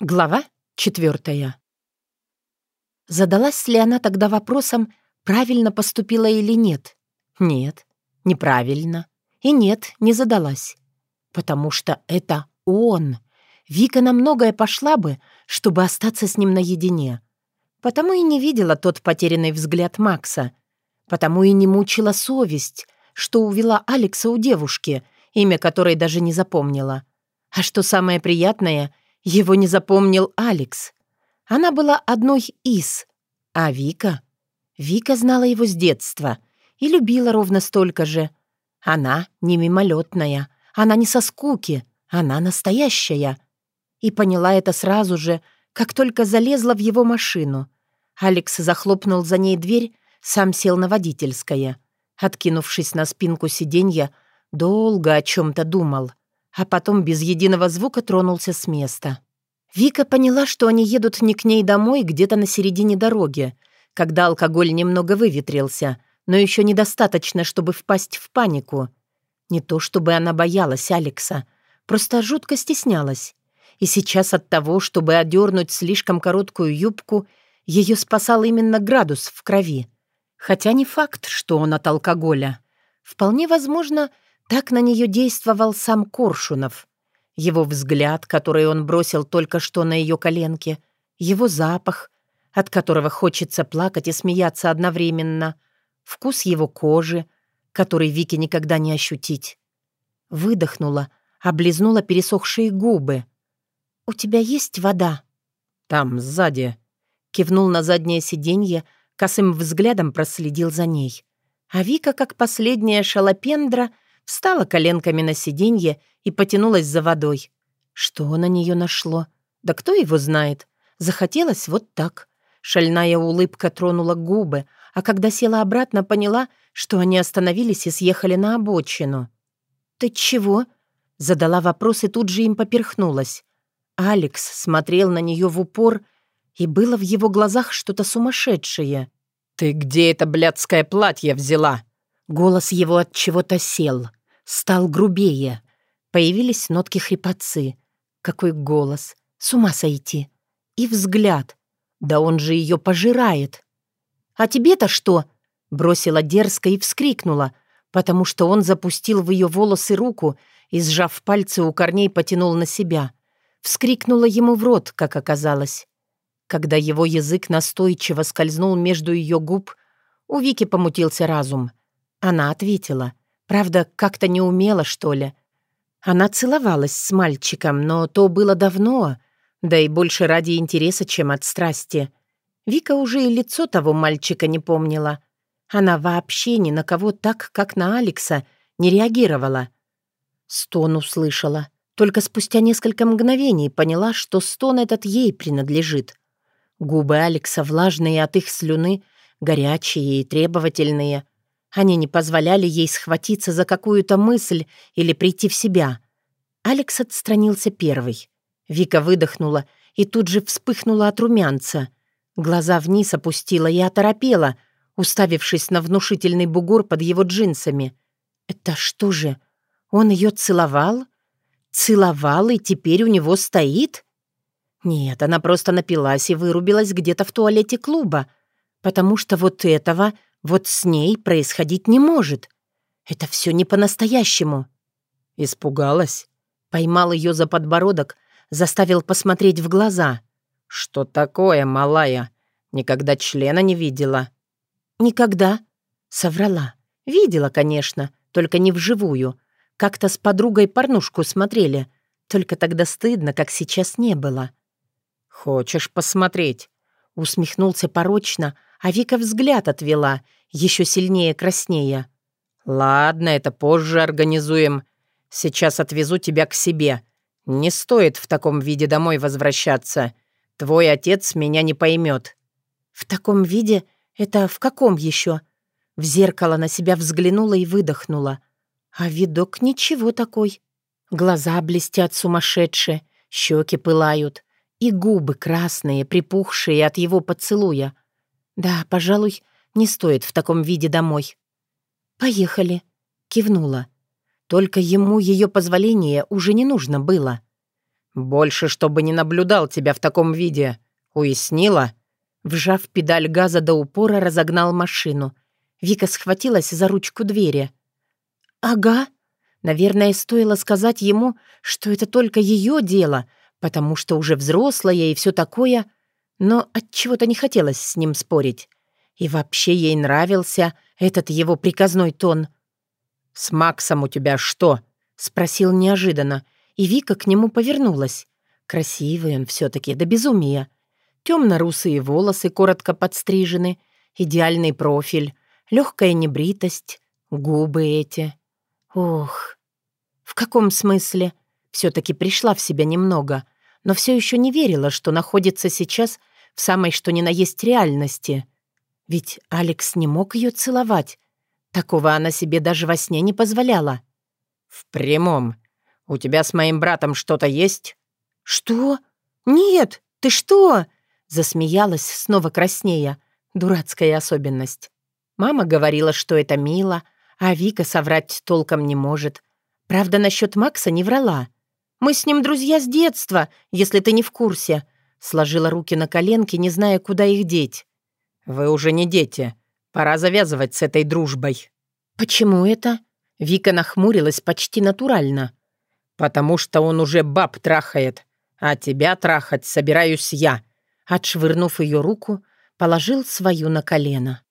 Глава четвертая. Задалась ли она тогда вопросом, правильно поступила или нет? Нет, неправильно. И нет, не задалась. Потому что это он. Вика на многое пошла бы, чтобы остаться с ним наедине. Потому и не видела тот потерянный взгляд Макса. Потому и не мучила совесть, что увела Алекса у девушки, имя которой даже не запомнила. А что самое приятное — его не запомнил Алекс. Она была одной из. А Вика? Вика знала его с детства и любила ровно столько же. Она не мимолетная, она не со скуки, она настоящая. И поняла это сразу же, как только залезла в его машину. Алекс захлопнул за ней дверь, сам сел на водительское. Откинувшись на спинку сиденья, долго о чем-то думал — а потом без единого звука тронулся с места. Вика поняла, что они едут не к ней домой, где-то на середине дороги, когда алкоголь немного выветрился, но еще недостаточно, чтобы впасть в панику. Не то чтобы она боялась Алекса, просто жутко стеснялась. И сейчас от того, чтобы одернуть слишком короткую юбку, ее спасал именно градус в крови. Хотя не факт, что он от алкоголя. Вполне возможно, так на нее действовал сам Коршунов. Его взгляд, который он бросил только что на ее коленке, его запах, от которого хочется плакать и смеяться одновременно, вкус его кожи, который Вике никогда не ощутить. Выдохнула, облизнула пересохшие губы. «У тебя есть вода?» «Там, сзади», — кивнул на заднее сиденье, косым взглядом проследил за ней. А Вика, как последняя шалопендра, — встала коленками на сиденье и потянулась за водой. Что на нее нашло? Да кто его знает? Захотелось вот так. Шальная улыбка тронула губы, а когда села обратно, поняла, что они остановились и съехали на обочину. «Ты чего?» — задала вопрос и тут же им поперхнулась. Алекс смотрел на нее в упор, и было в его глазах что-то сумасшедшее. «Ты где это блядское платье взяла?» Голос его от чего-то сел стал грубее. Появились нотки хрипотцы. Какой голос! С ума сойти! И взгляд! Да он же ее пожирает! «А тебе-то что?» Бросила дерзко и вскрикнула, потому что он запустил в ее волосы руку и, сжав пальцы у корней, потянул на себя. Вскрикнула ему в рот, как оказалось. Когда его язык настойчиво скользнул между ее губ, у Вики помутился разум. Она ответила — Правда, как-то не умела, что ли. Она целовалась с мальчиком, но то было давно, да и больше ради интереса, чем от страсти. Вика уже и лицо того мальчика не помнила. Она вообще ни на кого так, как на Алекса, не реагировала. Стон услышала. Только спустя несколько мгновений поняла, что стон этот ей принадлежит. Губы Алекса влажные от их слюны, горячие и требовательные — они не позволяли ей схватиться за какую-то мысль или прийти в себя. Алекс отстранился первый. Вика выдохнула и тут же вспыхнула от румянца. Глаза вниз опустила и оторопела, уставившись на внушительный бугор под его джинсами. «Это что же? Он ее целовал? Целовал, и теперь у него стоит?» Нет, она просто напилась и вырубилась где-то в туалете клуба, потому что вот этого вот с ней происходить не может. Это все не по-настоящему. Испугалась. Поймал ее за подбородок, заставил посмотреть в глаза. «Что такое, малая? Никогда члена не видела?» «Никогда», — соврала. «Видела, конечно, только не вживую. Как-то с подругой порнушку смотрели. Только тогда стыдно, как сейчас не было». «Хочешь посмотреть?» Усмехнулся порочно, а Вика взгляд отвела, еще сильнее краснея. «Ладно, это позже организуем. Сейчас отвезу тебя к себе. Не стоит в таком виде домой возвращаться. Твой отец меня не поймет». «В таком виде? Это в каком еще?» В зеркало на себя взглянула и выдохнула. А видок ничего такой. Глаза блестят сумасшедшие, щеки пылают, и губы красные, припухшие от его поцелуя. Да, пожалуй, не стоит в таком виде домой. «Поехали», — кивнула. Только ему ее позволение уже не нужно было. Больше, чтобы не наблюдал тебя в таком виде. Уяснила?» Вжав педаль газа до упора, разогнал машину. Вика схватилась за ручку двери. «Ага». Наверное, стоило сказать ему, что это только ее дело, потому что уже взрослая и все такое, но от чего то не хотелось с ним спорить. И вообще ей нравился этот его приказной тон. «С Максом у тебя что?» — спросил неожиданно, и Вика к нему повернулась. Красивый он все таки до безумия. Темно-русые волосы, коротко подстрижены, идеальный профиль, легкая небритость, губы эти. Ох, в каком смысле? все таки пришла в себя немного, но все еще не верила, что находится сейчас в самой что ни на есть реальности. Ведь Алекс не мог ее целовать. Такого она себе даже во сне не позволяла. «В прямом. У тебя с моим братом что-то есть?» «Что? Нет, ты что?» Засмеялась, снова краснея. Дурацкая особенность. Мама говорила, что это мило, а Вика соврать толком не может. Правда, насчет Макса не врала. «Мы с ним друзья с детства, если ты не в курсе», сложила руки на коленки, не зная, куда их деть. «Вы уже не дети. Пора завязывать с этой дружбой». «Почему это?» Вика нахмурилась почти натурально. «Потому что он уже баб трахает, а тебя трахать собираюсь я», Отшвырнув ее руку, положил свою на колено.